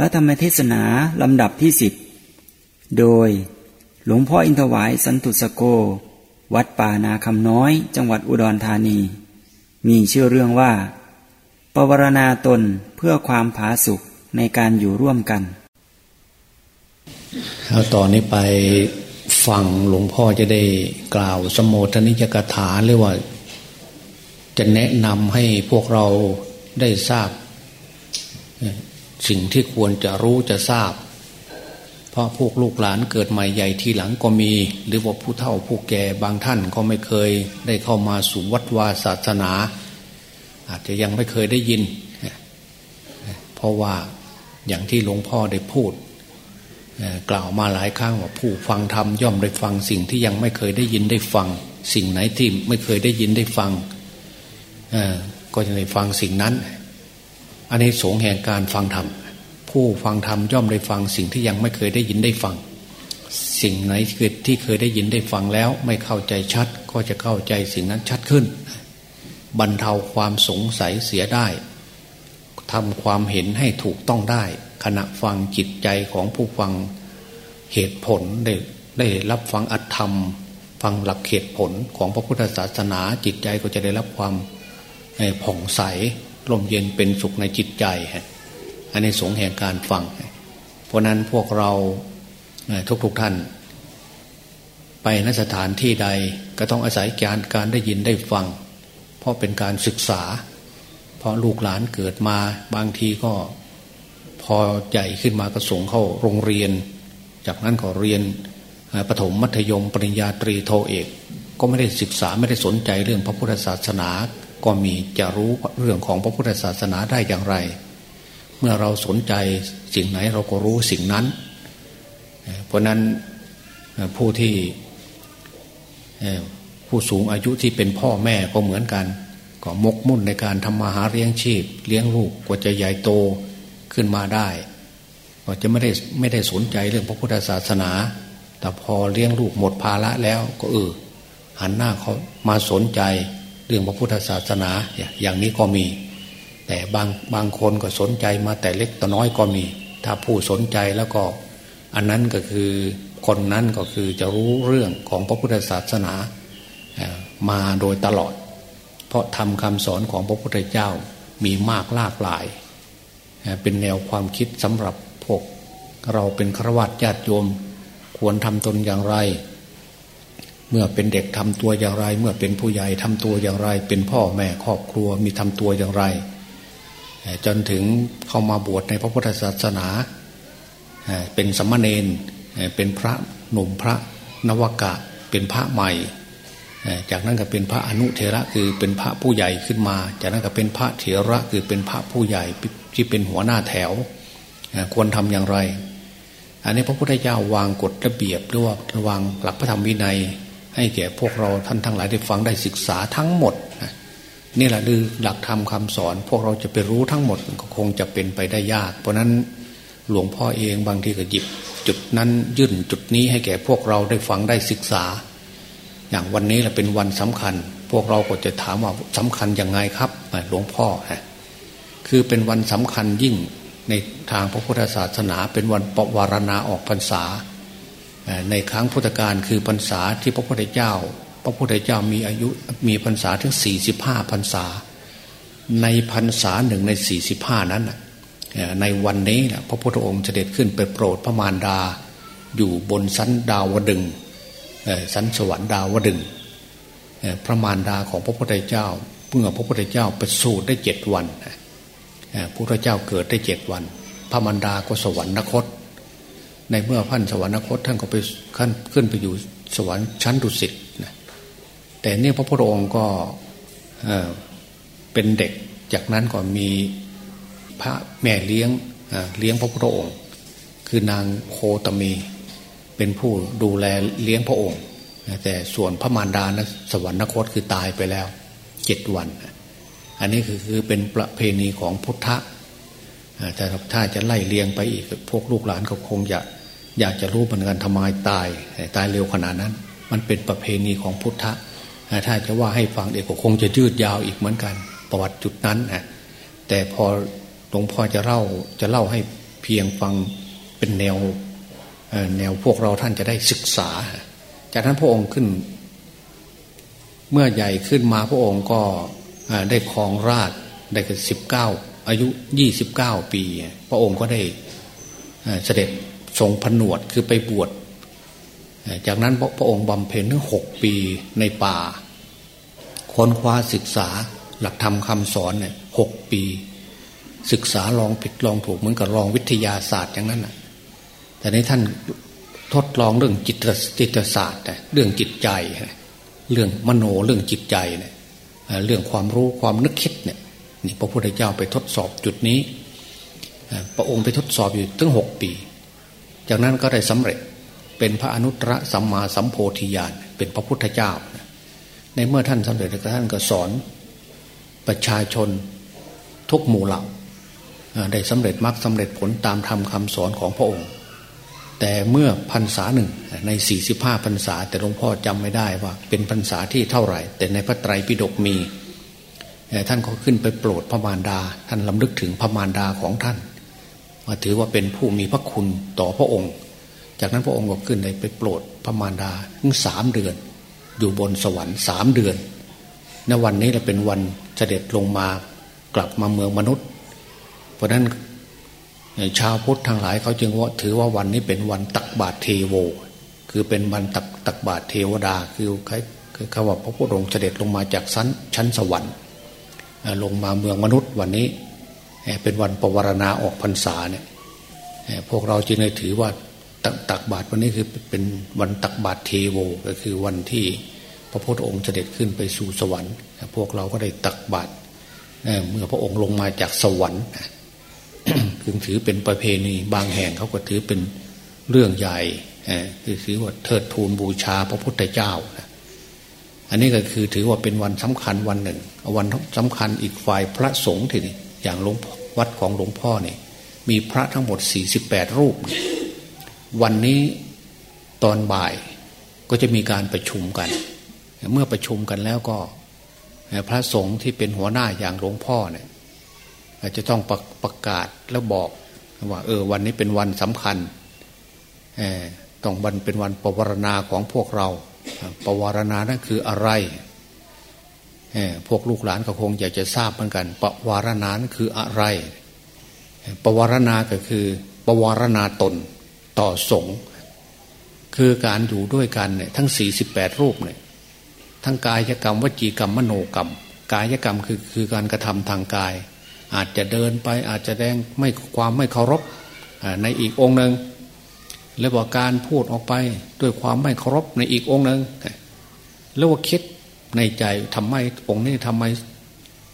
ระธรรมเทศนาลำดับที่สิบ โดยหลวงพ่ออินทวายสันตุสโก วัดป่านาคำน้อยจังหวัดอุดรธานี มีชื่อเรื่องว่า ปวารณาตนเพื่อความผาสุกในการอยู่ร่วมกันเอาตอนนี้ไปฟังหลวงพ่อจะได้กล่าวสมโภชนิยกถาเรียกว่า จะแนะนำให้พวกเราได้ทราบ สิ่งที่ควรจะรู้จะทราบ เพราะพวกลูกหลานเกิดใหม่ใหญ่ทีหลังก็มี หรือว่าผู้เฒ่าผู้แก่บางท่านก็ไม่เคยได้เข้ามาสู่วัดวาศาสนา อาจจะยังไม่เคยได้ยิน เพราะว่าอย่างที่หลวงพ่อได้พูดกล่าวมาหลายครั้งว่าผู้ฟังธรรมย่อมได้ฟังสิ่งที่ยังไม่เคยได้ยินได้ฟัง สิ่งไหนที่ไม่เคยได้ยินได้ฟังก็จะได้ฟังสิ่งนั้น อันนี้สงแห่งการฟังธรรมผู้ฟังธรรมย่อมได้ฟังสิ่งที่ยังไม่เคยได้ยินได้ฟัง สิ่งไหนที่เคยได้ยินได้ฟังแล้ว ไม่เข้าใจชัดก็จะเข้าใจสิ่งนั้นชัดขึ้น บรรเทาความสงสัยเสียได้ทำความเห็นให้ถูกต้องได้ ขณะฟังจิตใจของผู้ฟังเหตุผลได้ได้รับฟังอัตธรรม ฟังหลักเหตุผลของพระพุทธศาสนาจิตใจก็จะได้รับความผ่องใส ลมเย็นเป็นสุขในจิตใจอันนี้สงแห่งการฟัง เพราะนั้นพวกเราทุกๆทท่าน ไปนสถานที่ใดก็ต้องอาศัยการการได้ยินได้ฟัง เพราะเป็นการศึกษา เพราะลูกหลานเกิดมาบางทีก็พอใหญ่ขึ้นมาก็ส่งเข้าโรงเรียน จากนั้นก็เรียนประถมมัธยมปริญญาตรีโทเอก ก็ไม่ได้ศึกษาไม่ได้สนใจเรื่องพระพุทธศาสนา ก็มีจะรู้เรื่องของพระพุทธศาสนาได้อย่างไร เมื่อเราสนใจสิ่งไหนเราก็รู้สิ่งนั้น เพราะนั้นผู้ที่ผู้สูงอายุที่เป็นพ่อแม่ก็เหมือนกัน ก็มกมุ่นในการทำมาหาเลี้ยงชีพ เลี้ยงลูกกว่าจะใหญ่โตขึ้นมาได้ ก็จะไม่ได้ไม่ได้สนใจเรื่องพระพุทธศาสนา แต่พอเลี้ยงลูกหมดภาระแล้วก็เออหันหน้าเขามาสนใจ เรื่องพระพุทธศาสนาอย่างนี้ก็มี แต่บางบางคนก็สนใจมาแต่เล็กต่น้อยก็มี ถ้าผู้สนใจแล้วก็ อันนั้นก็คือคนนั้นก็คือจะรู้เรื่องของพระพุทธศาสนามาโดยตลอด เพราะทำคำสอนของพระพุทธเจ้ามีมากหลากหลาย เป็นแนวความคิดสำหรับพวก เราเป็นฆราวาสญาติโยมควรทำตนอย่างไร เมื่อเป็นเด็กทำตัวอย่างไร เมื่อเป็นผู้ใหญ่ทำตัวอย่างไร เป็นพ่อแม่ครอบครัวมีทำตัวอย่างไร จนถึงเข้ามาบวชในพระพุทธศาสนา เป็นสมณเณรเป็นพระหนุ่มพระนวกะเป็นพระใหม่ จากนั้นก็เป็นพระอนุเทระคือเป็นพระผู้ใหญ่ขึ้นมา จากนั้นก็เป็นพระเถระคือเป็นพระผู้ใหญ่ที่เป็นหัวหน้าแถว ควรทำอย่างไร อันนี้พระพุทธเจ้าวางกฎระเบียบหรือว่าวางหลักพระธรรมวินัย ให้แก่พวกเราท่านทั้งหลายได้ฟังได้ศึกษาทั้งหมดนี่แหละคือหลักธรรมคาสอน พวกเราจะไปรู้ทั้งหมดก็คงจะเป็นไปได้ยาก เพราะนั้นหลวงพ่อเองบางทีก็หยิบ จุดนั้นยื่นจุดนี้ให้แก่พวกเราได้ฟังได้ศึกษา อย่างวันนี้แหละเป็นวันสำคัญ พวกเราก็จะถามว่าสำคัญยังไงครับหลวงพ่อฮะคือเป็นวันสำคัญยิ่งในทางพระพุทธศาสนา เป็นวันปวารณาออกพรรษา ในครั้งพุทธกาลคือพรรษาที่พระพุทธเจ้า พระพุทธเจ้ามีอายุมีพรรษาถึงสี่สิบห้าพรรษา ในพรรษาหนึ่งในสี่สิบห้านั้นในวันนี้พระพุทธองค์เสด็จขึ้นไปโปรดพระมารดา อยู่บนสันดาวดึงสันสวรรค์ดาวดึงพระมารดาของพระพุทธเจ้าเมื่อพระพุทธเจ้าประสูติได้เจ็ดวันพระพุทธเจ้าเกิดได้เจ็ดวัน พระมารดาก็สวรรคต ในเมื่อพันสวรรคตท่านก็ไปขึ้นขึ้นไปอยู่สวรรค์ชั้นดุสิตนะแต่เนี่ยพระพุทธองค์ก็เป็นเด็ก จากนั้นก็มีพระแม่เลี้ยงเลี้ยงพระพุทธองค์ คือนางโคตมีเป็นผู้ดูแลเลี้ยงพระองค์ แต่ส่วนพระมารดานะสวรรคตคือตายไปแล้วเจ็ดวัน อันนี้คือคือเป็นประเพณีของพุทธะแต่ถ้าจะไล่เลียงไปอีกพวกลูกหลานก็คงจะ อยากจะรู้เหมือนกันทำไมตาย ตายเร็วขนาดนั้น มันเป็นประเพณีของพุทธะถ้าจะว่าให้ฟังเด็กก็คงจะยืดยาวอีกเหมือนกัน ประวัติจุดนั้นนะแต่พอหลวงพ่อจะเล่าจะเล่าให้เพียงฟังเป็นแนวแนวพวกเราท่านจะได้ศึกษา จากนั้นพระองค์ขึ้น เมื่อใหญ่ขึ้นมาพระองค์ก็ได้ครองราชได้กับสิบเก้าอายุยี่สิบเก้าปี พระองค์ก็ได้เสด็จ ทรงผนวดคือไปบวชจากนั้นพระองค์บำเพ็ญถึงหกปีในป่า ค้นคว้าศึกษาหลักธรรมคำสอนเนี่ยหกปี ศึกษาลองผิดลองถูกเหมือนกับลองวิทยาศาสตร์อย่างนั้นนะแต่ในท่านทดลองเรื่องจิตจิตศาสตร์เรื่องจิตใจ เรื่องมโนเรื่องจิตใจเนี่ยเรื่องความรู้ความนึกคิดเนี่ยนี่พระพุทธเจ้าไปทดสอบจุดนี้ พระองค์ไปทดสอบอยู่ถึงหกปี จากนั้นก็ได้สำเร็จเป็นพระอนุตตรสัมมาสัมโพธิญาณเป็นพระพุทธเจ้า ในเมื่อท่านสำเร็จแล้วท่านก็สอนประชาชนทุกหมู่เหล่าได้สำเร็จมรรคสาเร็จผลตามธรรมคาสอนของพระองค์ แต่เมื่อพรรษาหนึ่งในสี่สิบห้าพรรษา แต่หลวงพ่อจำไม่ได้ว่า เป็นพรรษาที่เท่าไหร่ แต่ในพระไตรปิฎกมีท่านก็ขึ้นไปโปรดพระมารดา ท่านลำลึกถึงพระมารดาของท่านาถือว่าเป็นผู้มีพระคุณต่อพระองค์ จากนั้นพระองค์ก็ขึ้นไปโปรดพระมารดาถึงสามเดือน อยู่บนสวรรค์สามเดือนในวันนี้เราเป็นวันเสด็จลงมากลับมาเมืองมนุษย์ เพราะนั้นชาวพุทธทั้งหลายเขาจึงว่าถือว่าวันนี้เป็นวันตักบาตรเทโว คือเป็นวันตักตักบาตรเทวดา คือคคือคำว่าพระพุทธองค์เสด็จลงมาจากชั้นชั้นสวรรค์ลงมาเมืองมนุษย์วันนี้ เป็นวันปวารณาออกพรรษาเนี่ยพวกเราจึงได้ถือว่าตักตักบาตรวันนี้คือเป็นวันตักบาตรเทโวก็คือวันที่พระพุทธองค์เสด็จขึ้นไปสู่สวรรค์ พวกเราก็ได้ตักบาตรเมื่อพระองค์ลงมาจากสวรรค์คือถือเป็นประเพณีบางแห่งเขาก็ถือเป็นเรื่องใหญ่คือถือว่าเทิดทูนบูชาพระพุทธเจ้า อันนี้ก็คือถือว่าเป็นวันสำคัญวันหนึ่ง วันสำคัญอีกฝ่ายพระสงฆ์ทีนี้ อย่างหลวงวัดของหลวงพ่อเนี่ยมีพระทั้งหมด 48 รูป วันนี้ตอนบ่ายก็จะมีการประชุมกัน เมื่อประชุมกันแล้วก็ พระสงฆ์ที่เป็นหัวหน้าอย่างหลวงพ่อเนี่ยจะต้องประประกาศแล้วบอกว่าเออวันนี้เป็นวันสำคัญต้องวันเป็นวันปวารณาของพวกเรา ปวารณานั่นคืออะไร พวกลูกหลานก็คงอยากจะทราบเหมือนกัน ปวารณานคืออะไร ปวารณาก็คือ ปวารณาตนต่อสงฆ์คือการอยู่ด้วยกันเนี่ยทั้งสี่สิบแปดรูปเนี่ยทั้งกายกรรมวจีกรรมมโนกรรม กายกรรมคือคือการกระทำทางกาย อาจจะเดินไปอาจจะแดงไม่ความไม่เคารพในอีกองค์หนึ่งแล้วว่าการพูดออกไปด้วยความไม่เคารพในอีกองค์หนึ่งแล้วว่าคิด ในใจทำไมองค์นี้ทำไม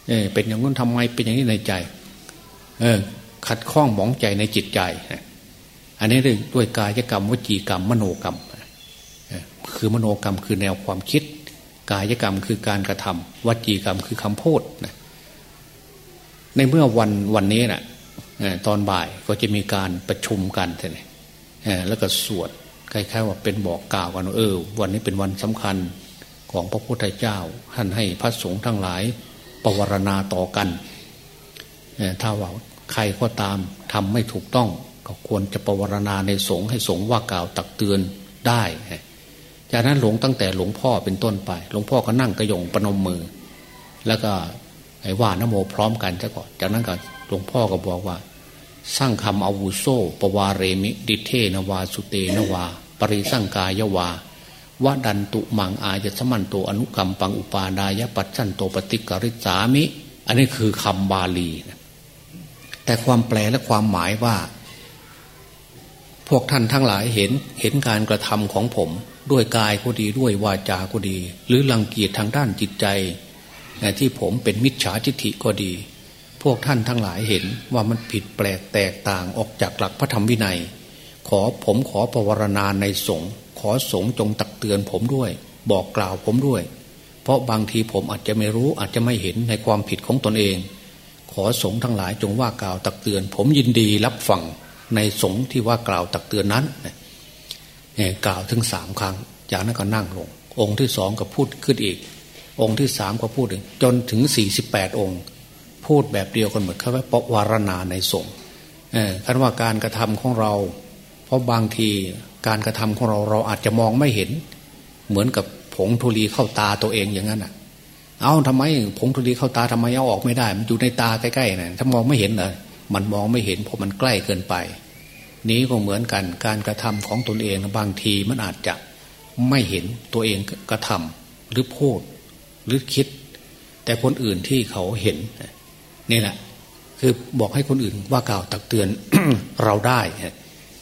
เเป็นอย่างนู้นทำไมเป็นอย่างนี้ในใจ เออ ขัดข้องหมองใจในจิตใจ อันนี้ด้วยด้วยกายกรรมวจีกรรม มโนกรรมคือมโนกรรมคือแนวความคิด กายกรรมคือการกระทำวจีกรรมคือคำพูดนะในเมื่อวันวันนี้นะ่ะตอนบ่ายก็จะมีการประชุมกันใช่ไหมแล้วก็สวดคล้ายๆว่าเป็นบอกกล่าวกันเออ วันนี้เป็นวันสำคัญ ของพระพุทธเจ้าท่านให้พระสงฆ์ทั้งหลายปวารณาต่อกันถ้าว่าใครก็ตามทำไม่ถูกต้องก็ควรจะปวารณาในสงฆ์ให้สงฆ์ว่ากล่าวตักเตือนได้จากนั้นหลวงตั้งแต่หลวงพ่อเป็นต้นไป หลวงพ่อก็นั่งกระยงประนมมือ แล้วก็ไอ้ว่านโมพร้อมกันซะก่อนจากนั้นก็หลวงพ่อก็บอกว่า สร้างคำอาวุโสปวาเรมิดิเทนวาสุเตนวา ปริสังกายวา วดันตุมังอาจสมันโตอนุกรรมปังอุปาดายปัจจันโตปฏิกริสามิ อันนี้คือคำบาลีนะแต่ความแปลและความหมายว่า พวกท่านทั้งหลายเห็นเห็นการกระทำของผม ด้วยกายก็ดีด้วยวาจาก็ดี หรือลังเกียจทางด้านจิตใจที่ผมเป็นมิจฉาทิฐิก็ดี พวกท่านทั้งหลายเห็นว่ามันผิดแปลกแตกต่างออกจากหลักพระธรรมวินัย ขอผมขอปวารณาในสงฆ์ ขอสงฆ์จงตักเตือนผมด้วย บอกกล่าวผมด้วย เพราะบางทีผมอาจจะไม่รู้อาจจะไม่เห็นในความผิดของตนเอง ขอสงฆ์ทั้งหลายจงว่ากล่าวตักเตือน ผมยินดีรับฟังในสงฆ์ที่ว่ากล่าวตักเตือนนั้นเนี่ยกล่าวถึงสามครั้ง จากนั้นก็นั่งลง องค์ที่สองก็พูดขึ้นอีก องค์ที่สามก็พูดจนถึงสี่สิบแปดองค์ พูดแบบเดียวกันหมดเขาว่าปวารณาในสงฆ์คันว่าการกระทำของเรา เพราะบางที การกระทำของเราเราอาจจะมองไม่เห็น เหมือนกับผงธุลีเข้าตาตัวเองอย่างนั้นอะ เอาทำไมผงธุลีเข้าตาทำไมเอาออกไม่ได้ มันอยู่ในตาใกล้ๆนะถ้ามองไม่เห็นเลยมันมองไม่เห็นเพราะมันใกล้เกินไป นี้ก็เหมือนกันการกระทำของตนเองบางทีมันอาจจะไม่เห็นตัวเองกระทำหรือพูดหรือคิด แต่คนอื่นที่เขาเห็นนี่แหละคือบอกให้คนอื่นว่ากล่าวตักเตือนเราได้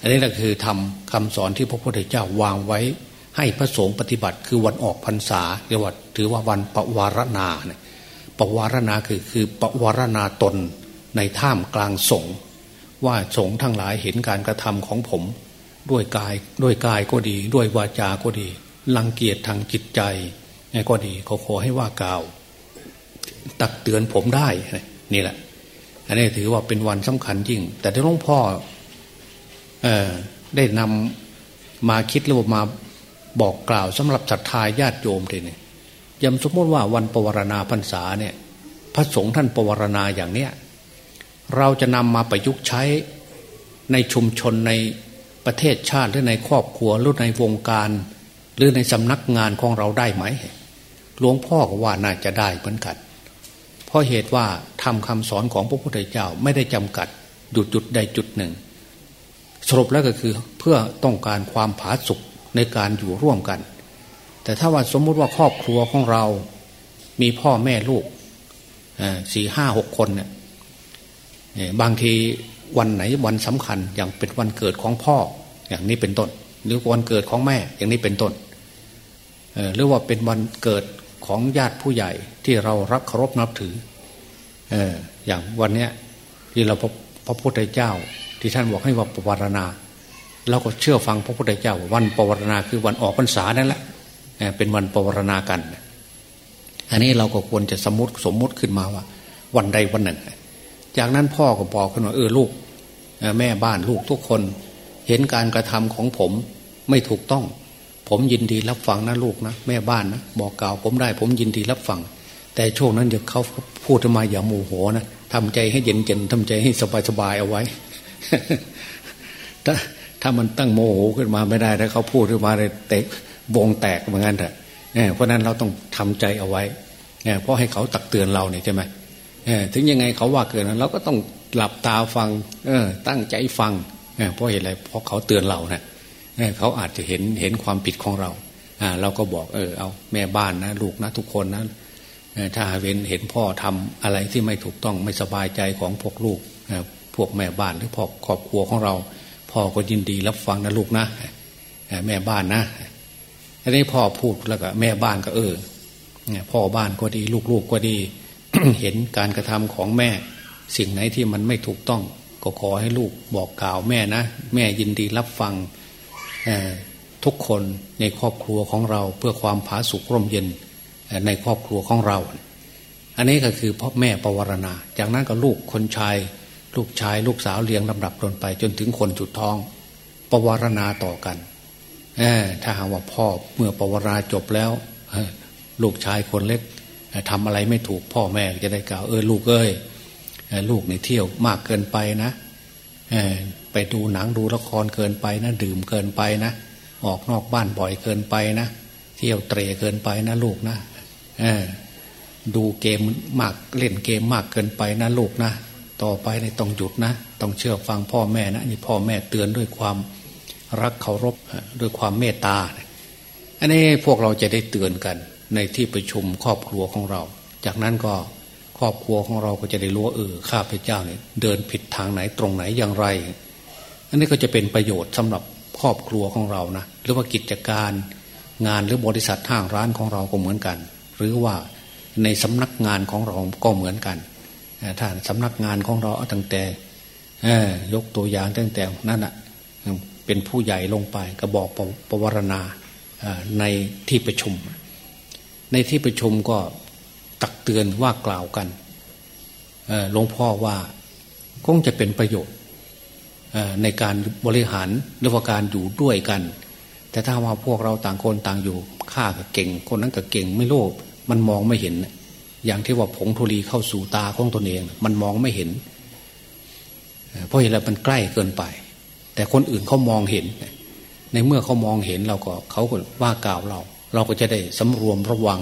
อันนี้แหละคือทำคำสอนที่พระพุทธเจ้าวางไว้ ให้พระสงฆ์ปฏิบัติคือวันออกพรรษาเรียกว่าถือว่าวันปวารณาเนี่ยปวารณาคือคือปวารณาตนในท่ามกลางสงฆ์ว่าสงฆ์ทั้งหลายเห็นการกระทำของผม ด้วยกายด้วยกายก็ดี ด้วยวาจาก็ดีลังเกียจทางจิตใจก็ดีขาขอให้ว่ากล่าว ตักเตือนผมได้นี่แหละ อันนี้ถือว่าเป็นวันสำคัญยิ่ง แต่ที่หลวงพ่อ ได้นำมาคิดหรือมาบอกกล่าวสำหรับศรัทธาญาติโยมทีนี่ยำสมมติว่าวันปวารณาพรรษาเนี่ย พระสงฆ์ท่านปวารณาอย่างเนี้ยเราจะนำมาประยุกต์ใช้ในชุมชนในประเทศชาติหรือในครอบครัวหรือในวงการ หรือในสำนักงานของเราได้ไหมหลวงพ่อก็ว่าน่าจะได้เหมือนกัน เพราะเหตุว่าทำคำสอนของพระพุทธเจ้าไม่ได้จำกัด หยุดจุดใดจุดหนึ่ง สรุปแล้วก็คือเพื่อต้องการความผาสุกในการอยู่ร่วมกัน แต่ถ้าว่าสมมุติว่าครอบครัวของเรา มีพ่อแม่ลูกสี่ห้าหกคนเนี่ยบางทีวันไหนวันสำคัญอย่างเป็นวันเกิดของพ่ออย่างนี้เป็นต้น หรือวันเกิดของแม่อย่างนี้เป็นต้นหรือว่าเป็นวันเกิดของญาติผู้ใหญ่ที่เรารักเคารพนับถืออย่างวันเนี้ยที่เราพบพระพุทธเจ้า ที่ท่านบอกให้ว่าปวารณาเราก็เชื่อฟังพระพุทธเจ้าวันปวารณาคือวันออกพรรษานั่นแหละเป็นวันปวารณากัน อันนี้เราก็ควรจะสมมติสมมติขึ้นมาว่า วันใดวันหนึ่ง จากนั้นพ่อก็บอกขึ้นว่าเออลูกแม่บ้านลูกทุกคน เห็นการกระทำของผมไม่ถูกต้อง ผมยินดีรับฟังนะลูกนะแม่บ้านนะบอกกล่าวผมได้ ผมยินดีรับฟัง แต่ช่วงนั้นเดี๋ยวเขาพูดมาอย่าโมโหนะทำใจให้เย็นเย็นทำใจให้สบายสบายเอาไว้ ถ้าถ้ามันตั้งโมโหขึ้นมาไม่ได้ถ้าเขาพูดขึ้นมาเลยเตะวงแตกเหมือนกันเถอะเพราะนั้นเราต้องทำใจเอาไว้เพราะให้เขาตักเตือนเราเนี่ยใช่ไหมถึงยังไงเขาว่าเกินเราก็ต้องหลับตาฟังเออตั้งใจฟังเพราะเหตุอะไรเพราะเขาเตือนเราเนะ่ยเขาอาจจะเห็นเห็นความผิดของเราอ่าเราก็บอกเออเอาแม่บ้านนะลูกนะทุกคนนะถ้าเห็นเห็นพ่อทำอะไรที่ไม่ถูกต้องไม่สบายใจของพวกลูก พวกแม่บ้านหรือพ่อครอบครัวของเรา พ่อก็ยินดีรับฟังนะลูกนะแม่บ้านนะอันนี้พ่อพูดแล้วก็แม่บ้านก็เออพ่อบ้านก็ดี ลูกๆก็ดี เห็นการกระทำของแม่ สิ่งไหนที่มันไม่ถูกต้อง ก็ขอให้ลูกบอกกล่าวแม่นะ แม่ยินดีรับฟังทุกคนในครอบครัวของเราเพื่อความผาสุกร่มเย็นในครอบครัวของเรา อันนี้ก็คือพ่อแม่ปวารณา จากนั้นก็ลูกคนชาย ลูกชายลูกสาวเลี้ยงลำดับลนไป จนถึงคนจุดท้องปวารณาต่อกันถ้าหากว่าพ่อเมื่อปวารณาจบแล้วลูกชายคนเล็กทำอะไรไม่ถูกพ่อแม่จะได้กล่าวเออลูกเอ้ยลูกในเที่ยวมากเกินไปนะไปดูหนังดูละครเกินไปนะ ดื่มเกินไปนะ ออกนอกบ้านบ่อยเกินไปนะ เที่ยวเตะเกินไปนะลูกนะดูเกมมากเล่นเกมมากเกินไปนะลูกนะ ต่อไปในต้องหยุดนะ ต้องเชื่อฟังพ่อแม่นะนี่พ่อแม่เตือนด้วยความรักเคารพด้วยความเมตตา อันนี้พวกเราจะได้เตือนกันในที่ประชุมครอบครัวของเรา จากนั้นก็ครอบครัวของเราก็จะได้รู้ว่าเออข้าพเจ้าเนี่ยเดินผิดทางไหนตรงไหนอย่างไร อันนี้ก็จะเป็นประโยชน์สำหรับครอบครัวของเรานะหรือว่ากิจการงานหรือบริษัทห้างร้านของเราก็เหมือนกัน หรือว่าในสำนักงานของเราก็เหมือนกัน ถ้าสำนักงานของเราตั้งแต่ยกตัวอย่างตั้งแต่นั่นอะเป็นผู้ใหญ่ลงไปก็บอกปวารณาในที่ประชุม ในที่ประชุมก็ตักเตือนว่ากล่าวกันหลวงพ่อว่าคงจะเป็นประโยชน์ในการบริหารหรือว่าการอยู่ด้วยกัน แต่ถ้าว่าพวกเราต่างคนต่างอยู่ข้าก็เก่ง คนนั้นก็เก่งไม่โลภมันมองไม่เห็น อย่างที่ว่าผงธุลีเข้าสู่ตาของตนเอง มันมองไม่เห็น เพราะเห็นแล้วมันใกล้เกินไป แต่คนอื่นเขามองเห็น ในเมื่อเขามองเห็นเราก็เขาก็ว่ากล่าวเรา เราก็จะได้สำรวมระวัง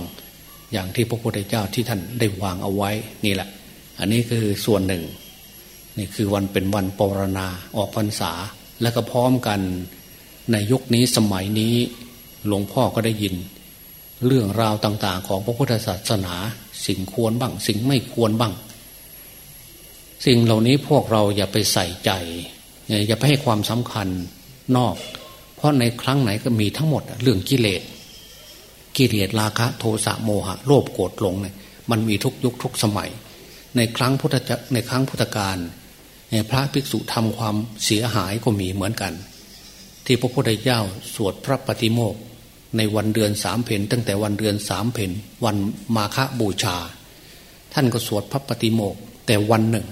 อย่างที่พระพุทธเจ้าที่ท่านได้วางเอาไว้นี่แหละ อันนี้คือส่วนหนึ่งนี่คือวันเป็นวันปรณาออกพรรษา แล้วก็พร้อมกันในยุคนี้สมัยนี้หลวงพ่อก็ได้ยิน เรื่องราวต่าง ๆ ของพระพุทธศาสนา สิ่งควรบ้าง สิ่งไม่ควรบ้าง สิ่งเหล่านี้พวกเราอย่าไปใส่ใจ อย่าไปให้ความสำคัญนอก เพราะในครั้งไหนก็มีทั้งหมดเรื่องกิเลสกิเลสราคะ โทสะโมหะโลภโกรธหลงเนี่ยมันมีทุกยุคทุกสมัย ในครั้งพุทธจในครั้งพุทธกาลพระภิกษุทำความเสียหายก็มีเหมือนกัน ที่พระพุทธเจ้าสวดพระปฏิโมก ในวันเดือนสามเพนตั้งแต่วันเดือนสามเพนวันมาฆบูชา ท่านก็สวดพระปฏิโมกแต่วันหนึ่ง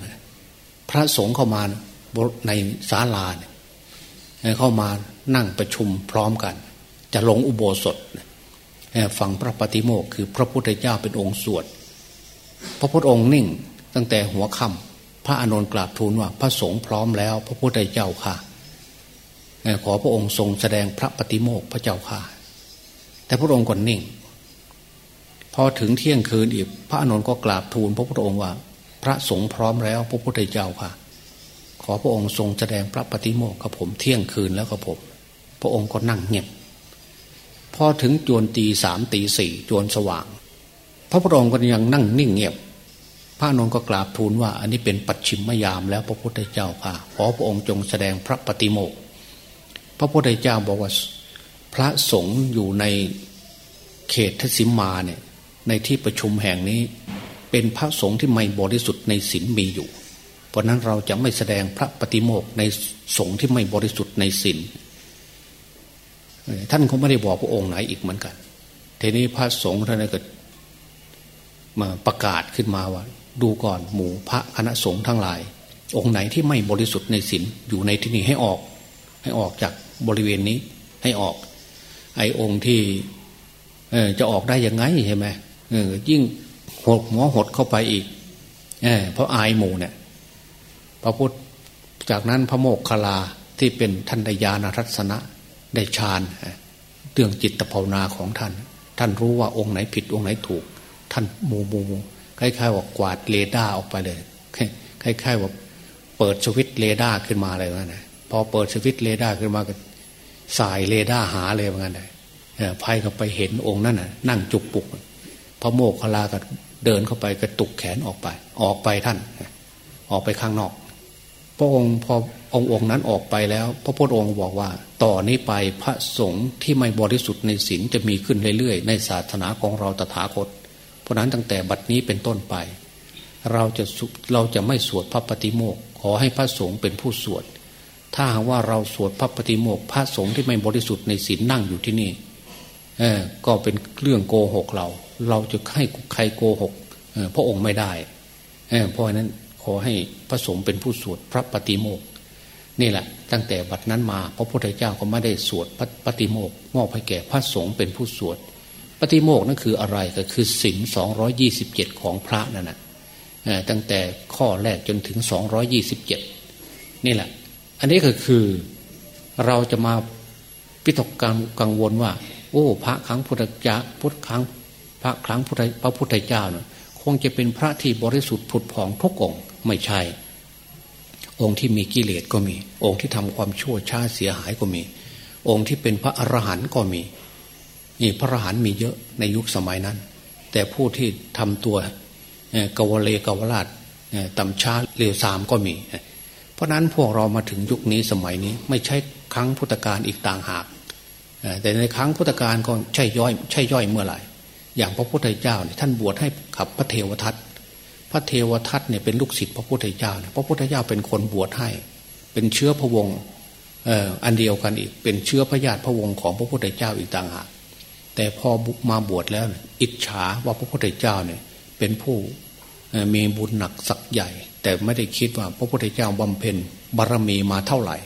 พระสงฆ์เข้ามาในศาลาเข้ามานั่งประชุมพร้อมกัน จะลงอุโบสถฟังพระปฏิโมกคือพระพุทธเจ้าเป็นองค์สวด พระพุทธองค์นิ่งตั้งแต่หัวค่ำพระอานนท์กราบทูลว่าพระสงฆ์พร้อมแล้ว พระพุทธเจ้าค่ะขอพระองค์ทรงแสดงพระปฏิโมกพระเจ้าค่ะ แต่พระองค์ก็นิ่ง พอถึงเที่ยงคืนอีกพระอานนท์ก็กราบทูลพระพุทธองค์ว่า พระสงฆ์พร้อมแล้วพระพุทธเจ้าค่ะ ขอพระองค์ทรงแสดงพระปฏิโมกกับผมเที่ยงคืนแล้วกับผม พระองค์ก็นั่งเงียบพอถึงจวนตีสามตีสี่จวนสว่าง พระพุทธองค์ก็ยังนั่งนิ่งเงียบ พระนนท์ก็กราบทูลว่า อันนี้เป็นปัจฉิมยามแล้วพระพุทธเจ้าค่ะขอพระองค์จงแสดงพระปฏิโมกพระพุทธเจ้าบอกว่า พระสงฆ์อยู่ในเขตทศิมาเนี่ย ในที่ประชุมแห่งนี้ เป็นพระสงฆ์ที่ไม่บริสุทธิ์ในศีลมีอยู่ เพราะนั้นเราจะไม่แสดงพระปฏิโมกในสงฆ์ที่ไม่บริสุทธิ์ในศีลท่านคงไม่ได้บอกพระองค์ไหนอีกเหมือนกันทีนี้พระสงฆ์ท่านก็มาประกาศขึ้นมาว่า ดูก่อนหมู่พระคณะสงฆ์ทั้งหลาย องค์ไหนที่ไม่บริสุทธิ์ในศีลอยู่ในที่นี้ให้ออก ให้ออกจากบริเวณนี้ให้ออก ไอ้องค์ที่จะออกได้ยังไงใช่ไหมยิ่งหดหัวหดเข้าไปอีกเเพราะอายหมู่เนี่ย พระพุทธจากนั้นพระโมกขลาที่เป็นทันยานาทัศนะได้ฌานเรื่องจิตภาวนาของท่าน ท่านรู้ว่าองค์ไหนผิดองค์ไหนถูก ท่านมูมูมูคล้ายๆว่ากวาดเรดาร์ออกไปเลยคล้ายๆว่าเปิดสวิตช์เรดาร์ขึ้นมาเลยว่านะพอเปิดสวิตช์เรดาร์ขึ้นมาก็ ฉายเรดาร์หาเลยว่างั้นเลยภัยก็ไปเห็นองค์นั้นน่ะ นั่งจุกปุก พระโมคคัลลาน์ก็เดินเข้าไปกระตุกแขนออกไป ออกไปท่าน ออกไปข้างนอก พระองค์พอองค์องค์นั้นออกไปแล้ว พระพุทธองค์บอกว่า ต่อนี้ไปพระสงฆ์ที่ไม่บริสุทธิ์ในศีลจะมีขึ้นเรื่อยๆ ในศาสนาของเราตถาคต เพราะนั้นตั้งแต่บัดนี้เป็นต้นไป เราจะเราจะไม่สวดพระปฏิโมกขอให้พระสงฆ์เป็นผู้สวด ถ้าหากว่าเราสวดพระปฏิโมกพระสงฆ์ที่ไม่บริสุทธิ์ในศีลนั่งอยู่ที่นี่เออก็เป็นเรื่องโกหกเรา เราจะให้ใครโกหกพระองค์ไม่ได้เเพราะนั้นขอให้พระสงฆ์เป็นผู้สวดพระปฏิโมกนี่แหละ ตั้งแต่บัดนั้นมาพระพุทธเจ้าก็ไม่ได้สวดปฏิโมกมอบให้แก่พระสงฆ์เป็นผู้สวดปฏิโมกนั่นคืออะไรก็คือสินสองยี่สิบเจ็ดของพระนั่นแหะตั้งแต่ข้อแรกจนถึงสองยี่สิบเจ็ดนี่แหละ อันนี้ก็คือเราจะมาพิตกการกังวลว่า โอ้ พระครั้งพุทธเจ้าพุทธครั้งพระครั้งพุทธพระพุทธเจ้าเนี่ยคงจะเป็นพระที่บริสุทธิ์ผุดผ่องทุกองไม่ใช่ องค์ที่มีกิเลสก็มี องค์ที่ทำความชั่วช้าเสียหายก็มี องค์ที่เป็นพระอรหันต์ก็มีนี่พระอรหันต์มีเยอะในยุคสมัยนั้น แต่ผู้ที่ทำตัวกวเลกวราชต่ำช้าเร็วสามก็มีเราะนั้นพวกเรามาถึงยุคนี้สมัยนี้ ไม่ใช่ครั้งพุทธกาลอีกต่างหากแต่ในครั้งพุทธกาลก็ใช่ย่อยใช่ย่อยเมื่อไหร่ อย่างพระพุทธเจ้าเนี่ยท่านบวชให้ขับพระเทวทัตพระเทวทัตเนี่ยเป็นลูกศิษย์พระพุทธเจ้าพระพุทธเจ้าเป็นคนบวชให้ เป็นเชื้อพระวงศ์อันเดียวกันอีก เป็นเชื้อพระญาติพระวงศ์ของพระพุทธเจ้าอีกต่างหากแต่พอมาบวชแล้ว อิจฉาว่าพระพุทธเจ้าเนี่ยเป็นผู้มีบุญหนักสักใหญ่ แต่ไม่ได้คิดว่าพระพุทธเจ้าบำเพ็ญบารมีมาเท่าไหร่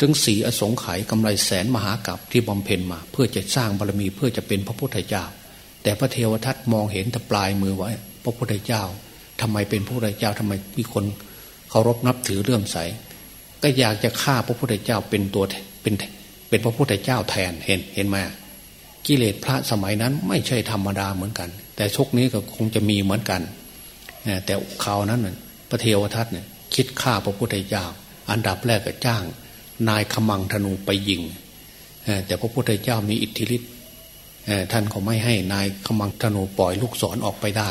ถึงสีอสงไขยกำไรแสนมหากับที่บำเพ็ญมา เพื่อจะสร้างบารมีเพื่อจะเป็นพระพุทธเจ้า แต่พระเทวทัตมองเห็นแต่ปลายมือไว้ พระพุทธเจ้าทำไมเป็นพระพุทธเจ้าทำไมมีคนเคารพนับถือเลื่อมใส ก็อยากจะฆ่าพระพุทธเจ้าเป็นตัวเป็นเป็นพระพุทธเจ้าแทนเห็นเห็นไหมกิเลสพระสมัยนั้นไม่ใช่ธรรมดาเหมือนกัน แต่ชกนี้ก็คงจะมีเหมือนกันแต่ข่าวนั้น ระเทวทัตเนี่ยคิดฆ่าพระพุทธเจ้า อันดับแรกก็จ้าง นายขมังธนูไปยิง แต่พระพุทธเจ้ามีอิทธิฤทธิ์ท่านก็ไม่ให้นายขมังธนูปล่อยลูกศรอออกไปได้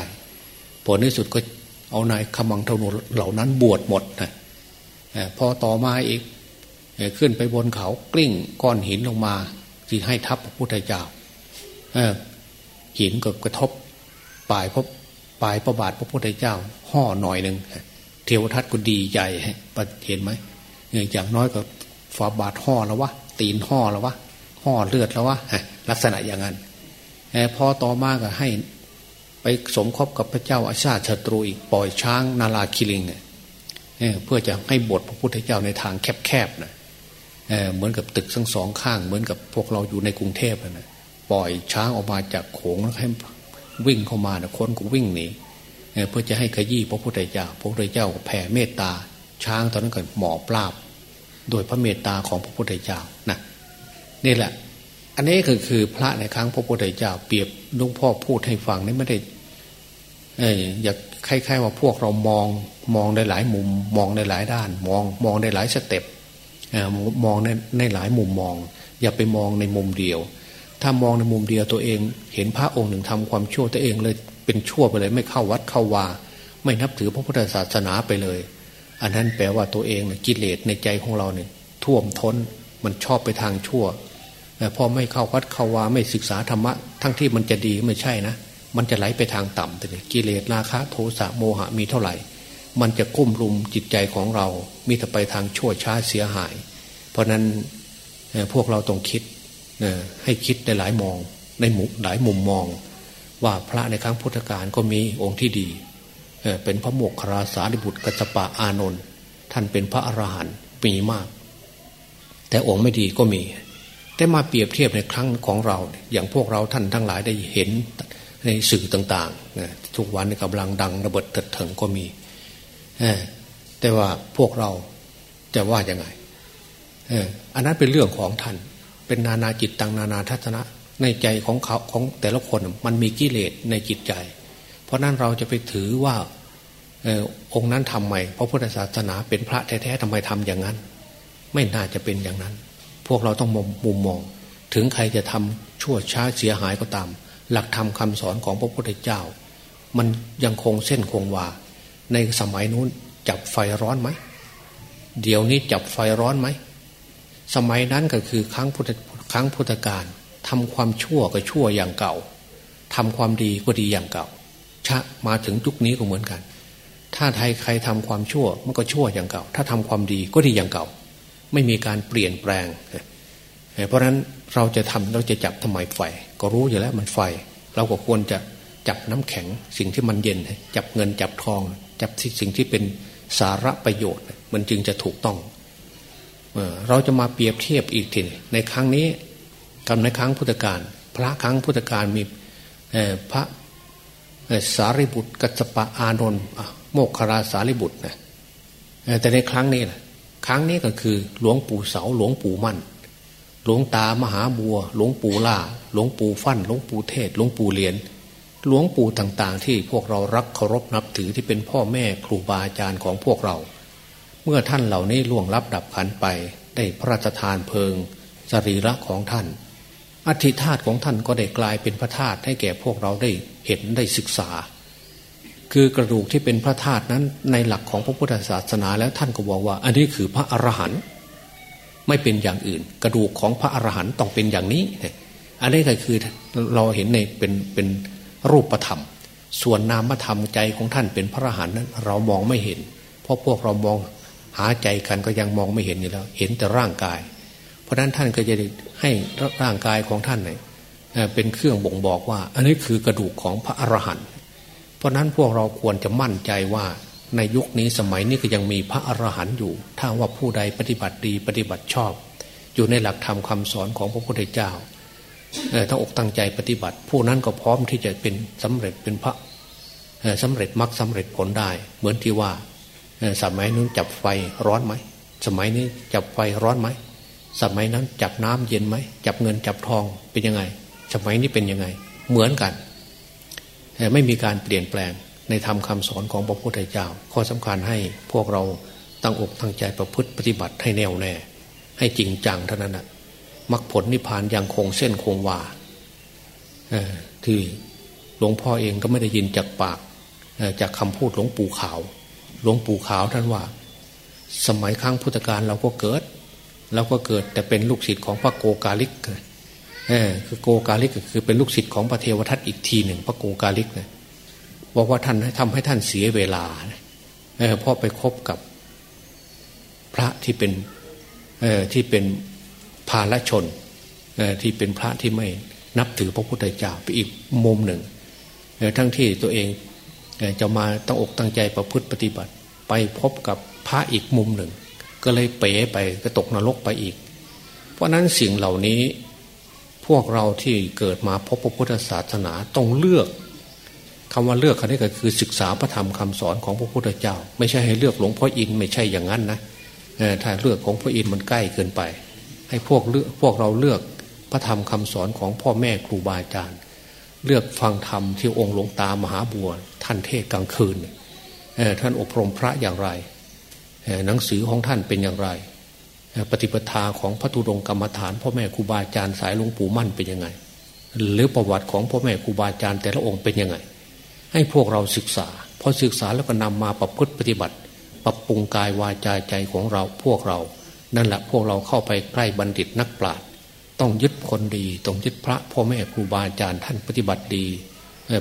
ผลที่สุดก็เอานายขมังธนูเหล่านั้นบวชหมดนะพอต่อมาอีกขึ้นไปบนเขากลิ้งก้อนหินลงมาที่ให้ทับพระพุทธเจ้าหินก็กระทบปลายพบปลายประบาทพระพุทธเจ้า ห่อหน่อยหนึ่ง เทวทัตก็ดีใจเห็นไหมอย่างน้อยก็ฝาบาทห่อแล้ววะตีนห่อแล้ววะห่อเลือดแล้ววะลักษณะอย่างนั้นพอต่อมาก็ให้ไปสมคบกับพระเจ้าอาชาติศัตรูอีกปล่อยช้างนาลาคิลิงเพื่อจะให้บทพระพุทธเจ้าในทางแคบๆนะเหมือนกับตึกทั้งสองข้าง เหมือนกับพวกเราอยู่ในกรุงเทพนะปล่อยช้างออกมาจากโขงแล้วให้วิ่งเข้ามานะคนก็วิ่งหนี เพื่อจะให้ขยี้พระพุทธเจ้า พระพุทธเจ้าแผ่เมตตา ช้างตอนนั้นก็หมอปราบ โดยพระเมตตาของพระพุทธเจ้านะนี่แหละ อันนี้ก็คือพระในครั้งพระพุทธเจ้า เปรียบลุงพ่อพูดให้ฟังนี่ไม่ได้เอออยากคล้ายๆว่าพวกเรามองมองในหลายมุม มองในหลายด้าน มองมองในหลายสเต็ปมองในในหลายมุมมอง อย่าไปมองในมุมเดียว ถ้ามองในมุมเดียวตัวเอง เห็นพระองค์หนึ่งทำความชั่วตัวเองเลย เป็นชั่วไปเลย ไม่เข้าวัดเข้าวา ไม่นับถือพระพุทธศาสนาไปเลย อันนั้นแปลว่าตัวเองเนี่ยกิเลสในใจของเราเนี่ยท่วมท้นมันชอบไปทางชั่วแต่พอไม่เข้าวัดเข้าวาไม่ศึกษาธรรมะ ทั้งที่มันจะดีไม่ใช่นะมันจะไหลไปทางต่ำแต่กิเลสราคะโทสะโมหะมีเท่าไหร่ มันจะกุ้มรุมจิตใจของเรา มีแต่ไปทางชั่วช้าเสียหาย เพราะนั้นพวกเราต้องคิดให้คิดในหลายมองในมุหลายมุมมอง ว่าพระในครั้งพุทธกาลก็มีองค์ที่ดีเป็นพระโมกขราสาริบุตรกัจปะอานนท์ท่านเป็นพระอรหันต์มีมาก แต่องค์ไม่ดีก็มี แต่มาเปรียบเทียบในครั้งของเรา อย่างพวกเราท่านทั้งหลายได้เห็นในสื่อต่างๆทุกวันกำลังดังระเบิดเถิดเถิงก็มีแต่ว่าพวกเราจะว่ายังไงอันนั้นเป็นเรื่องของท่าน เป็นนานาจิตตังนานาทัศนะ ในใจของเขาของแต่ละคนมันมีกิเลสในจิตใจ เพราะนั้นเราจะไปถือว่าองค์นั้นทำไมพระพุทธศาสนาเป็นพระแท้ๆทำไมทำอย่างนั้น ไม่น่าจะเป็นอย่างนั้น พวกเราต้องมุมมอง ถึงใครจะทำชั่วช้าเสียหายก็ตาม หลักธรรมคาสอนของพระพุทธเจ้า มันยังคงเส้นคงวาในสมัยนู้นจับไฟร้อนไหม เดี๋ยวนี้จับไฟร้อนไหม สมัยนั้นก็คือครั้งพุทธครั้งพุทธกาล ทำความชั่วก็ชั่วอย่างเก่าทำความดีก็ดีอย่างเก่า ชะมาถึงยุคนี้ก็เหมือนกัน ถ้าไทยใครทำความชั่วมันก็ชั่วอย่างเก่า ถ้าทำความดีก็ดีอย่างเก่า ไม่มีการเปลี่ยนแปลง เพราะฉะนั้นเราจะทำเราจะจับทำไมไฟ ก็รู้อยู่แล้วมันไฟ เราก็ควรจะจับน้ำแข็งสิ่งที่มันเย็น จับเงินจับทอง จับสิ่งที่เป็นสาระประโยชน์ มันจึงจะถูกต้อง เราจะมาเปรียบเทียบอีกทีในครั้งนี้ กับในครั้งพุทธกาลพระครั้งพุทธกาลมีพระสารีบุตรกัจจปะอานนท์โมกขราสารีบุตรนะแต่ในครั้งนี้นะครั้งนี้ก็คือหลวงปู่เสาหลวงปู่มั่น หลวงตามหาบัว หลวงปู่ล่า หลวงปู่ฟั่น หลวงปู่เทศ หลวงปู่เหรียญหลวงปู่ต่างๆ ที่พวกเรารักเคารพนับถือที่เป็นพ่อแม่ครูบาอาจารย์ของพวกเรา เมื่อท่านเหล่านี้ล่วงลับดับขันไปได้พระราชทานเพลิงสรีระของท่าน อธิธาตของท่านก็ได้กลายเป็นพระธาตุให้แก่พวกเราได้เห็นได้ศึกษา คือกระดูกที่เป็นพระธาตุนั้นในหลักของพระพุทธศาสนาแล้วท่านก็บอกว่า อันนี้คือพระอรหันต์ไม่เป็นอย่างอื่น กระดูกของพระอรหันต์ต้องเป็นอย่างนี้ อันนี้ก็คือเราเห็นในเป็นเป็นรูปธรรม ส่วนนามธรรมใจของท่านเป็นพระอรหันต์นั้นเรามองไม่เห็น เพราะพวกเรามองหาใจกันก็ยังมองไม่เห็นอยู่แล้ว เห็นแต่ร่างกาย ราะนั้นท่านก็จะให้ร่างกายของท่านเนี่ยเป็นเครื่องบ่งบอกว่า อันนี้คือกระดูกของพระอรหันต์เพราะนั้นพวกเราควรจะมั่นใจว่าในยุคนี้สมัยนี้ก็ยังมีพระอรหันต์อยู่ ถ้าว่าผู้ใดปฏิบัติดีปฏิบัติชอบ อยู่ในหลักธรรมคาสอนของพระพุทธเจ้าถ้าอกตั้งใจปฏิบัติ ผู้นั้นก็พร้อมที่จะเป็นสำเร็จเป็นพระสำเร็จมรรคสาเร็จผลได้ เหมือนที่ว่าสมัยนู้นจับไฟร้อนไหมสมัยนี้จับไฟร้อนไหม สมัยนั้นจับน้ำเย็นไหมจับเงินจับทองเป็นยังไง สมัยนี้เป็นยังไง เหมือนกันแต่ไม่มีการเปลี่ยนแปลงในธรรมคาสอนของพระพุทธเจ้า ข้อสำคัญให้พวกเราตั้งอกตั้งใจประพฤติปฏิบัติให้แน่วแน่ ให้จริงจังเท่านั้นนะมรรคผลนิพพานยังคงเส้นคงวาที่หลวงพ่อเองก็ไม่ได้ยินจากปากจากคำพูดหลวงปู่ขาว หลวงปู่ขาวท่านว่า สมัยครั้งพุทธกาลเราก็เกิด เราก็เกิดแต่เป็นลูกศิษย์ของพระโกกาลิกเออคือโกกาลิกก็คือเป็นลูกศิษย์ของพระเทวทัตอีกทีหนึ่งพระโกกาลิกเนี่ยบอกว่าท่านทำให้ท่านเสียเวลาเออพราะไปคบกับพระที่เป็นเออที่เป็นภาลชนเออที่เป็นพระที่ไม่นับถือพระพุทธเจ้าไปอีกมุมหนึ่งเออทั้งที่ตัวเองจะมาตั้งอกตั้งใจประพฤติปฏิบัติ ไปพบกับพระอีกมุมหนึ่ง ก็เลยเป๋ไปก็ตกนรกไปอีก เพราะนั้นสิ่งเหล่านี้พวกเราที่เกิดมาพบพระพุทธศาสนาต้องเลือกคำว่าเลือกคันนี้ก็คือศึกษาพระธรรมคำสอนของพระพุทธเจ้า ไม่ใช่ให้เลือกหลวงพ่ออินไม่ใช่อย่างนั้นนะถ้าเลือกของพระอินมันใกล้เกินไป ให้พวกเลือกพวกเราเลือกพระธรรมคำสอนของพ่อแม่ครูบาอาจารย์ เลือกฟังธรรมที่องค์หลวงตามหาบัวท่านเทศกลางคืนท่านอบรมพระอย่างไร หนังสือของท่านเป็นอย่างไร ปฏิปทาของพระธุดงกรรมฐานพ่อแม่ครูบาอาจารย์สายหลวงปู่มั่นเป็นยังไง หรือประวัติของพ่อแม่ครูบาอาจารย์แต่ละองค์เป็นยังไง ให้พวกเราศึกษาพอศึกษาแล้วก็นำมาประพฤติปฏิบัติ ปรับปรุงกายวาจาใจของเราพวกเรา นั่นแหละพวกเราเข้าไปใกล้บัณฑิตนักปราชญ์ต้องยึดคนดีต้องยึดพระพ่อแม่ครูบาอาจารย์ท่านปฏิบัติดี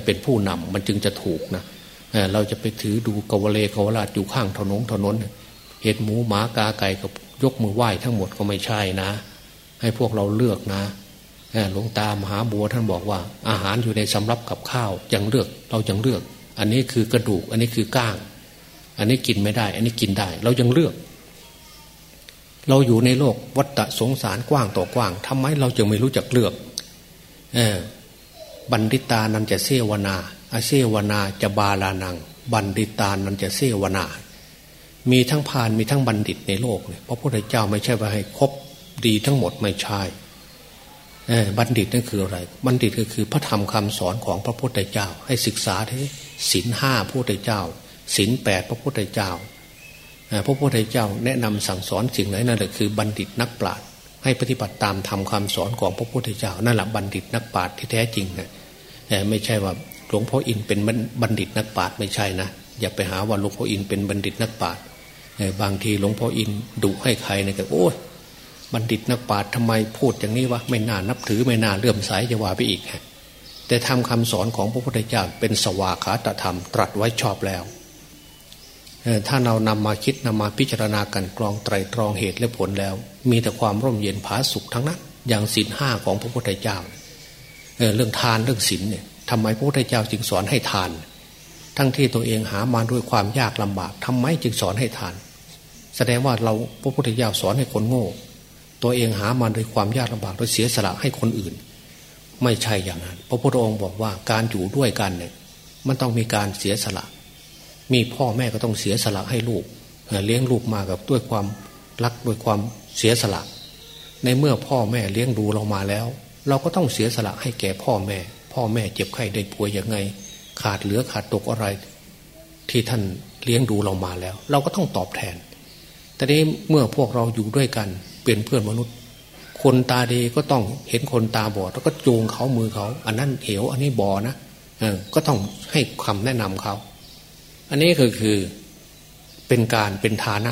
เป็นผู้นำมันจึงจะถูกนะเราจะไปถือดูกวเลกวลาดอยู่ข้างถนนถนน เห็ดหมูหมากาไก่กับยกมือไหว้ทั้งหมดก็ไม่ใช่นะ ให้พวกเราเลือกนะหลวงตามหาบัวท่านบอกว่า อาหารอยู่ในสำรับกับข้าวยังเลือกเรายังเลือก อันนี้คือกระดูก อันนี้คือก้าง อันนี้กินไม่ได้ อันนี้กินได้ เรายังเลือก เราอยู่ในโลกวัฏสงสารกว้างต่อกว้างทำไมเราจึงไม่รู้จักเลือกอบัณฑิตานันจะเสวนาอาเสวนาจะบาลานัง บัณฑิตานันจะเสวนา มีทั้งพานมีทั้งบัณฑิตในโลกเนี่ยพระพุทธเจ้าไม่ใช่ว่าให้ครบดีทั้งหมดไม่ใช่บัณฑิตนั่นคืออะไร บัณฑิตก็คือพระธรรมคำสอนของพระพุทธเจ้า ให้ศึกษาที่ศีลห้าพระพุทธเจ้าศีลแปดพระพุทธเจ้าพระพุทธเจ้าแนะนำสั่งสอนสิ่งไหนนั่นแหละคือบัณฑิตนักปราชญ์ให้ปฏิบัติตามธรรมคาสอนของพระพุทธเจ้านั่นแหละบัณฑิตนักปราชญ์ที่แท้จริงนะไม่ใช่ว่าหลวงพ่ออินเป็นบัณฑิตนักปราชญ์ไม่ใช่นะอย่าไปหาว่าหลวงพ่ออินเป็นบัณฑิตนักปราชญ์ บางทีหลวงพ่ออินดุให้ใครเนี่ยก็โอ้ยบัณฑิตนักปราชญ์ทำไมพูดอย่างนี้วะไม่น่านับถือไม่น่าเลื่อมใสจะว่าไปอีกฮะแต่ทำคำสอนของพระพุทธเจ้าเป็นสวากขาตธรรม ตรัสไว้ชอบแล้วถ้าเรานำมาคิดนำมาพิจารณากันกรองไตรตรองเหตุและผลแล้ว มีแต่ความร่มเย็นผาสุขทั้งนั้นอย่างศีลห้าของพระพุทธเจ้าเเรื่องทานเรื่องศีลเนี่ยทำไมพระพุทธเจ้าจึงสอนให้ทาน ทั้งที่ตัวเองหามาด้วยความยากลำบากทำไมจึงสอนให้ทาน แสดงว่าเราพระพุทธเจ้าสอนให้คนโง่ ตัวเองหามาโดยความยากลำบากโดยเสียสละให้คนอื่น ไม่ใช่อย่างนั้น พระพุทธองค์บอกว่าการอยู่ด้วยกันเนี่ยมันต้องมีการเสียสละ มีพ่อแม่ก็ต้องเสียสละให้ลูกเลี้ยงลูกมากับด้วยความรักด้วยความเสียสละ ในเมื่อพ่อแม่เลี้ยงดูเรามาแล้ว เราก็ต้องเสียสละให้แก่พ่อแม่ พ่อแม่เจ็บไข้ได้ป่วยยังไง ขาดเหลือขาดตกอะไร ที่ท่านเลี้ยงดูเรามาแล้ว เราก็ต้องตอบแทน แต่นี้เมื่อพวกเราอยู่ด้วยกัน เป็นเพื่อนมนุษย์ คนตาดีก็ต้องเห็นคนตาบอดแล้วก็จูงเขามือเขา อันนั้นเหวอันนี้บอนะก็ต้องให้คำแนะนำเขา อันนี้ก็คือเป็นการเป็นฐานะ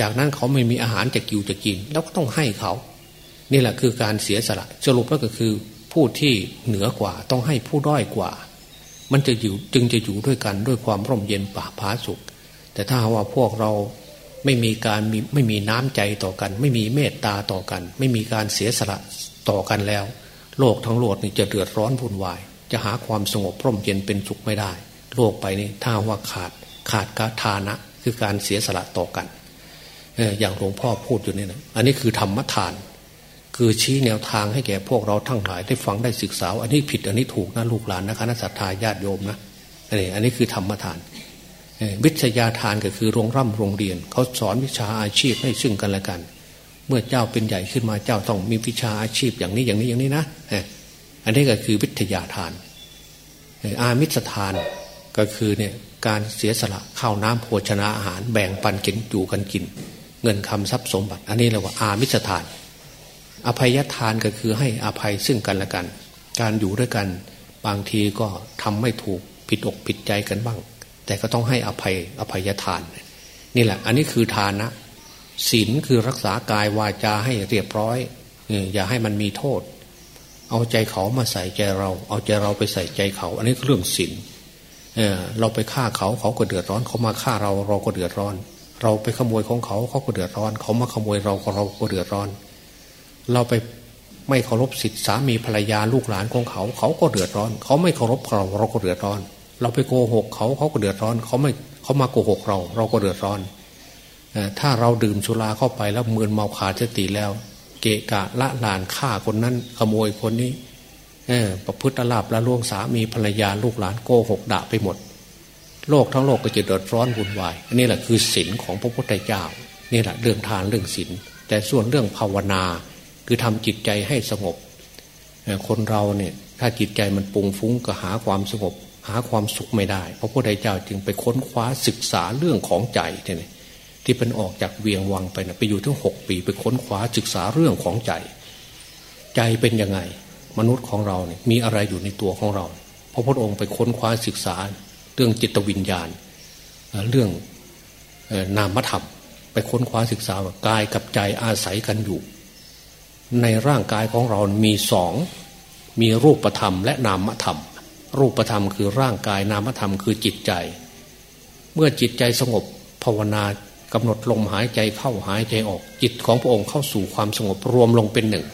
จากนั้นเขาไม่มีอาหารจะกิวจะกิน แล้วก็ต้องให้เขา นี่แหละคือการเสียสละสรุปก็คือผู้ที่เหนือกว่าต้องให้ผู้ด้อยกว่า มันจะอยู่จึงจะอยู่ด้วยกันด้วยความร่มเย็นป่าผาสุข แต่ถ้าว่าพวกเราไม่มีการมีไม่มีน้ำใจต่อกัน ไม่มีเมตตาต่อกัน ไม่มีการเสียสละต่อกันแล้ว โลกทั้งโลกนี่จะเดือดร้อนวุ่นวาย จะหาความสงบร่มเย็นเป็นสุขไม่ได้ โลกไปนี่ถ้าว่าขาดขาดกาทานะคือการเสียสละต่อกันอย่างหลวงพ่อพูดอยู่นี่นะอันนี้คือธรรมทาน คือชี้แนวทางให้แก่พวกเราทั้งหลายได้ฟังได้ศึกษา อันนี้ผิดอันนี้ถูกนะลูกหลานนะคณะสัตยาญาติโยมนะอันนี้อันนี้คือธรรมทาน วิทยาทานก็คือโรงร่ำโรงเรียน เขาสอนวิชาอาชีพให้ซึ่งกันและกัน เมื่อเจ้าเป็นใหญ่ขึ้นมาเจ้าต้องมีวิชาอาชีพอย่างนี้อย่างนี้อย่างนี้นะอันนี้ก็คือวิทยาทาน อามิสทานก็คือเนี่ยการเสียสละข้าวน้ำโภชนาอาหาร แบ่งปันกินอยู่กันกิน เงินคำทรัพย์สมบัติ อันนี้เรียกว่าอามิสทาน อภัยทานก็คือให้อภัยซึ่งกันและกัน การอยู่ด้วยกันบางทีก็ทำไม่ถูกผิดอกผิดใจกันบ้าง แต่ก็ต้องให้อภัยอภัยทาน นี่แหละ อันนี้คือทานนะศีลคือรักษากายวาจาให้เรียบร้อยอย่าให้มันมีโทษ เอาใจเขามาใส่ใจเรา เอาใจเราไปใส่ใจเขา อันนี้เรื่องศีลเเราไปฆ่าเขาเขาก็เดือดร้อนเขามาฆ่าเราเราก็เดือดร้อน เราไปขโมยของเขาเขาก็เดือดร้อน เขามาขโมยเราก็เราก็เดือดร้อน เราไปไม่เคารพสิทธิสามีภรรยาลูกหลานของเขา เขาก็เดือดร้อน เขาไม่เคารพเราเราก็เดือดร้อน เราไปโกหกเขาเขาก็เดือดร้อน เขาไม่เขามาโกหกเรา เราก็เดือดร้อนถ้าเราดื่มสุราเข้าไปแล้วมืนเมาขาดสติแล้ว เกะกะละลานฆ่าคนนั้นขโมยคนนี้ประพฤติลาบละล่วงสามีภรรยาลูกหลานโกหกด่าไปหมด โลกทั้งโลกก็จะเดือดร้อนวุ่นวายอันนี้แหละคือศีลของพระพุทธเจ้านี่แหละเรื่องทานเรื่องศีลแต่ส่วนเรื่องภาวนา คือทำจิตใจให้สงบ คนเราเนี่ยถ้าจิตใจมันปุงฟุ้งก็หาความสงบ หาความสุขไม่ได้เพระพุทธเจ้าจึงไปค้นคว้าศึกษาเรื่องของใจเนี่ยที่เป็นออกจากเวียงวังไปนะไปอยู่ทั้งหกปี ไปค้นคว้าศึกษาเรื่องของใจ ใจเป็นยังไง มนุษย์ของเราเนี่ยมีอะไรอยู่ในตัวของเราพระพุทธองค์ไปค้นคว้าศึกษาเรื่องจิตวิญญาณ เรื่องนามธรรม ไปค้นคว้าศึกษาว่ากายกับใจอาศัยกันอยู่ ในร่างกายของเรามีสอง มีรูปธรรมและนามธรรม รูปธรรมคือร่างกายนามธรรมคือจิตใจ เมื่อจิตใจสงบภาวนากำหนดลมหายใจเข้าหายใจออก จิตของพระองค์เข้าสู่ความสงบรวมลงเป็นหนึ่ง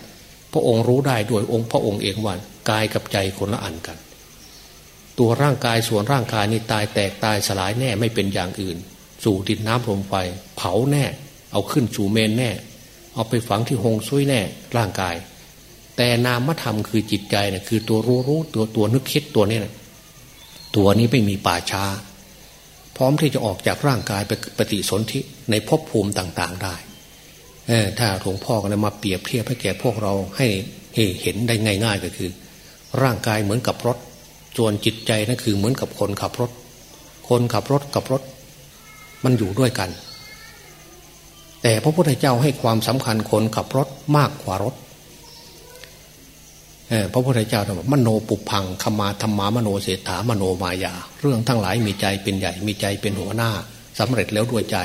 พระองค์รู้ได้ด้วยองค์พระองค์เองว่ากายกับใจคนละอันกัน ตัวร่างกายส่วนร่างกายนี่ตายแตกตายสลายแน่ไม่เป็นอย่างอื่น สู่ดินน้ำลมไฟเผาแน่ เอาขึ้นสู่เมนแน่ เอาไปฝังที่หงซุยแน่ร่างกาย แต่นามธรรมคือจิตใจเนี่ยคือตัวรู้รู้ตัวตัวนึกคิดตัวนี้นะตัวนี้ไม่มีป่าช้า พร้อมที่จะออกจากร่างกายไปปฏิสนธิในภพภูมิต่าง ๆได้ถ้าหลวงพ่อก็เลยมาเปรียบเทียบให้แก่พวกเราให้เห็นได้ง่าย ๆ ก็คือ ร่างกายเหมือนกับรถส่วนจิตใจนั่นคือเหมือนกับคนขับรถ คนขับรถกับรถ มันอยู่ด้วยกัน แต่พระพุทธเจ้าให้ความสำคัญคนขับรถมากกว่ารถพระพุทธเจ้าบอกมโนปุพังขมาธรรมามโนเศรษฐามโนมายา เรื่องทั้งหลายมีใจเป็นใหญ่มีใจเป็นหัวหน้าสำเร็จแล้วด้วยใจ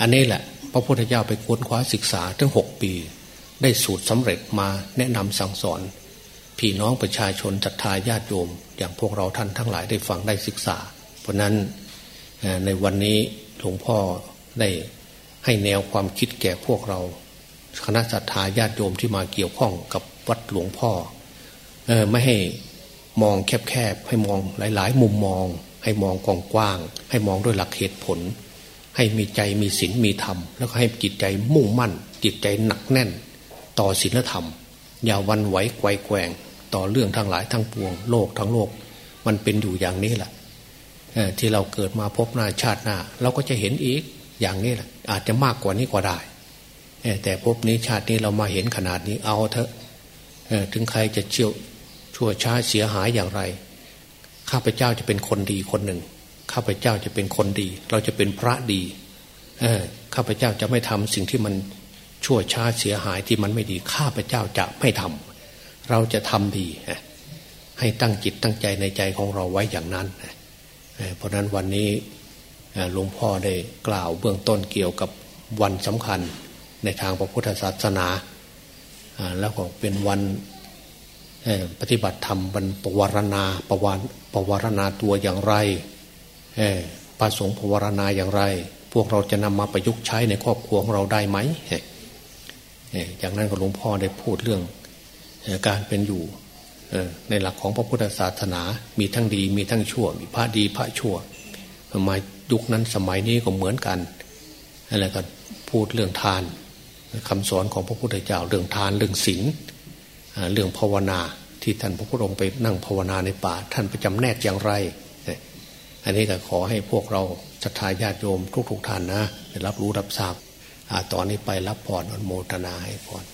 อันนี้แหละ พระพุทธเจ้าไปค้นคว้าศึกษาทั้งหกปี ได้สูตรสำเร็จมาแนะนำสั่งสอน พี่น้องประชาชนศรัทธาญาติโยม อย่างพวกเราท่านทั้งหลายได้ฟังได้ศึกษา เพราะนั้นในวันนี้หลวงพ่อได้ ให้แนวความคิดแก่พวกเราคณะศรัทธาญาติโยมที่มาเกี่ยวข้องกับวัดหลวงพ่อออไม่ให้มองแคบๆให้มองหลาย ๆ มุมมอง ให้มองกว้างๆให้มองด้วยหลักเหตุผล ให้มีใจมีศีลมีธรรม แล้วก็ให้จิตใจมุ่งมั่น จิตใจหนักแน่น ต่อศีลธรรม อย่าวันไหวไกวแกว่ง ต่อเรื่องทั้งหลายทั้งปวงโลกทั้งโลก มันเป็นอยู่อย่างนี้แหละที่เราเกิดมาพบหน้าชาติหน้า เราก็จะเห็นอีก อย่างนี้แหละอาจจะมากกว่านี้ก็ได้แต่พบนี้ชาตินี้เรามาเห็นขนาดนี้เอาเถอะถึงใครจะเชี่ยวชั่วช้าเสียหายอย่างไร ข้าพเจ้าจะเป็นคนดีคนหนึ่ง ข้าพเจ้าจะเป็นคนดี เราจะเป็นพระดีข้าพเจ้าจะไม่ทำสิ่งที่มันชั่วช้าเสียหายที่มันไม่ดี ข้าพเจ้าจะไม่ทำเราจะทำดีให้ตั้งจิตตั้งใจในใจของเราไว้อย่างนั้นเพราะนั้นวันนี้ หลวงพ่อได้กล่าวเบื้องต้นเกี่ยวกับวันสำคัญในทางพระพุทธศาสนา แล้วก็เป็นวันปฏิบัติธรรมบรรปวารณาประวันประวารณาตัวอย่างไรพระสงฆ์ภาวนาอย่างไร พวกเราจะนำมาประยุกต์ใช้ในครอบครัวของเราได้ไหมอย่างนั้นก็หลวงพ่อได้พูดเรื่องการเป็นอยู่ในหลักของพระพุทธศาสนา มีทั้งดีมีทั้งชั่ว มีพระดีพระชั่วมา ยุคนั้นสมัยนี้ก็เหมือนกันอะไรก็พูดเรื่องทานคำสอนของพระพุทธเจ้าเรื่องทานเรื่องศีลเรื่องภาวนาที่ท่านพระพุทธองค์ไปนั่งภาวนาในป่า ท่านประจำแนกอย่างไร อันนี้ก็ขอให้พวกเราศรัทธาญาติโยมทุกๆทท่านนะได้รับรู้รับทราบต่อนนี้ไปรับพรอนโมทนาให้พร